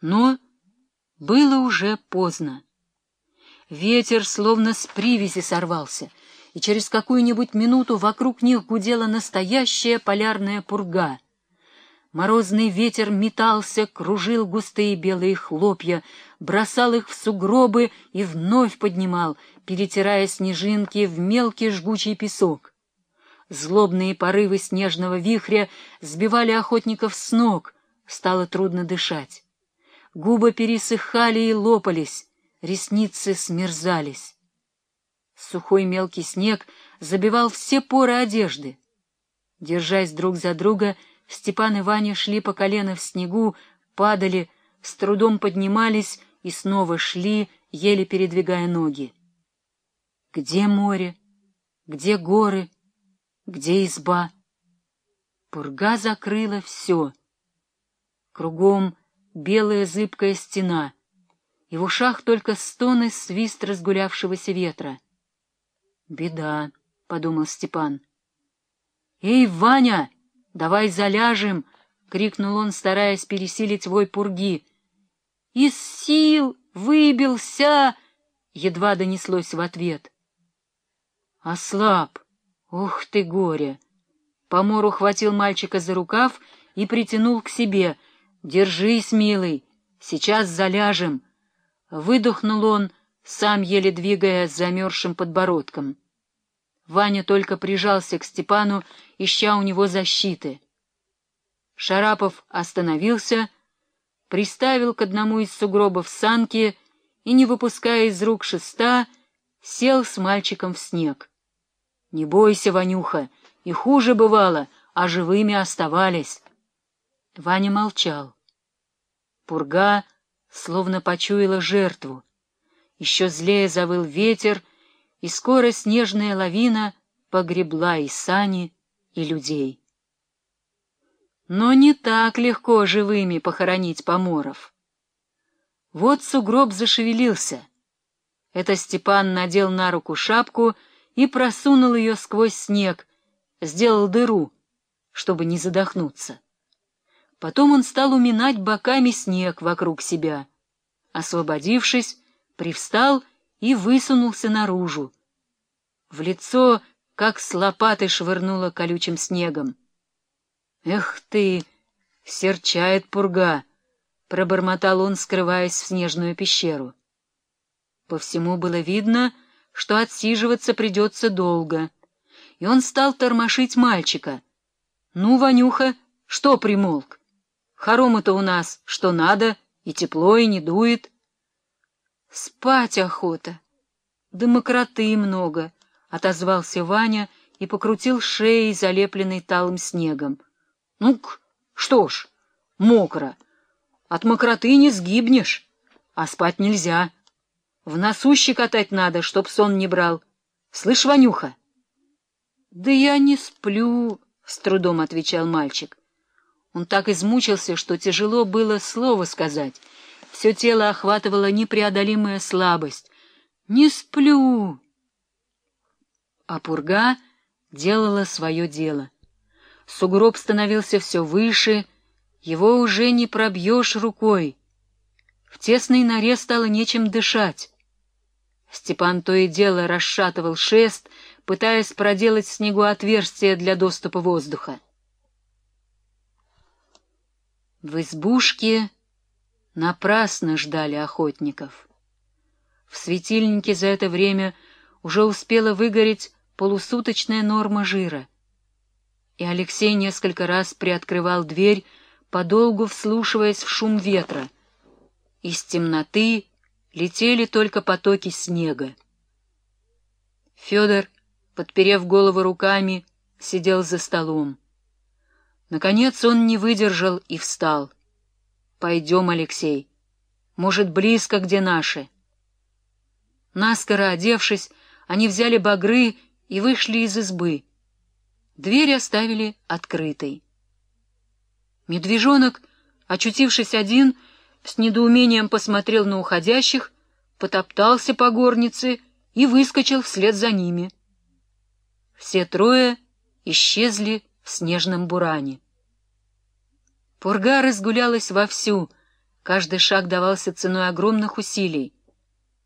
Но было уже поздно. Ветер словно с привязи сорвался, и через какую-нибудь минуту вокруг них гудела настоящая полярная пурга. Морозный ветер метался, кружил густые белые хлопья, бросал их в сугробы и вновь поднимал, перетирая снежинки в мелкий жгучий песок. Злобные порывы снежного вихря сбивали охотников с ног, стало трудно дышать. Губы пересыхали и лопались, ресницы смерзались. Сухой мелкий снег забивал все поры одежды. Держась друг за друга, Степан и Ваня шли по колено в снегу, падали, с трудом поднимались и снова шли, еле передвигая ноги. Где море? Где горы? Где изба? Пурга закрыла все. Кругом белая зыбкая стена, и в ушах только стоны свист разгулявшегося ветра. «Беда», — подумал Степан. «Эй, Ваня, давай заляжем!» — крикнул он, стараясь пересилить вой пурги. «Из сил выбился!» — едва донеслось в ответ. «Ослаб! Ух ты, горе!» Помор ухватил мальчика за рукав и притянул к себе — «Держись, милый, сейчас заляжем!» Выдохнул он, сам еле двигая замерзшим подбородком. Ваня только прижался к Степану, ища у него защиты. Шарапов остановился, приставил к одному из сугробов санки и, не выпуская из рук шеста, сел с мальчиком в снег. — Не бойся, Ванюха, и хуже бывало, а живыми оставались. Ваня молчал. Пурга словно почуяла жертву. Еще злее завыл ветер, и скоро снежная лавина погребла и сани, и людей. Но не так легко живыми похоронить поморов. Вот сугроб зашевелился. Это Степан надел на руку шапку и просунул ее сквозь снег, сделал дыру, чтобы не задохнуться. Потом он стал уминать боками снег вокруг себя. Освободившись, привстал и высунулся наружу. В лицо, как с лопатой, швырнуло колючим снегом. «Эх ты! Серчает пурга!» — пробормотал он, скрываясь в снежную пещеру. По всему было видно, что отсиживаться придется долго, и он стал тормошить мальчика. «Ну, Ванюха, что примолк?» Хоромы-то у нас что надо, и тепло, и не дует. Спать охота. Да мокроты много, — отозвался Ваня и покрутил шеей, залепленной талым снегом. Ну-ка, что ж, мокро. От мокроты не сгибнешь, а спать нельзя. В носу щекотать надо, чтоб сон не брал. Слышь, Ванюха? — Да я не сплю, — с трудом отвечал мальчик. Он так измучился, что тяжело было слово сказать. Все тело охватывала непреодолимая слабость. «Не сплю!» А пурга делала свое дело. Сугроб становился все выше, его уже не пробьешь рукой. В тесной норе стало нечем дышать. Степан то и дело расшатывал шест, пытаясь проделать снегу отверстие для доступа воздуха. В избушке напрасно ждали охотников. В светильнике за это время уже успела выгореть полусуточная норма жира. И Алексей несколько раз приоткрывал дверь, подолгу вслушиваясь в шум ветра. Из темноты летели только потоки снега. Федор, подперев голову руками, сидел за столом. Наконец он не выдержал и встал. — Пойдем, Алексей. Может, близко, где наши. Наскоро одевшись, они взяли багры и вышли из избы. Дверь оставили открытой. Медвежонок, очутившись один, с недоумением посмотрел на уходящих, потоптался по горнице и выскочил вслед за ними. Все трое исчезли в снежном буране. Пурга разгулялась вовсю, Каждый шаг давался ценой огромных усилий.